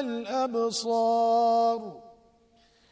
والأبصار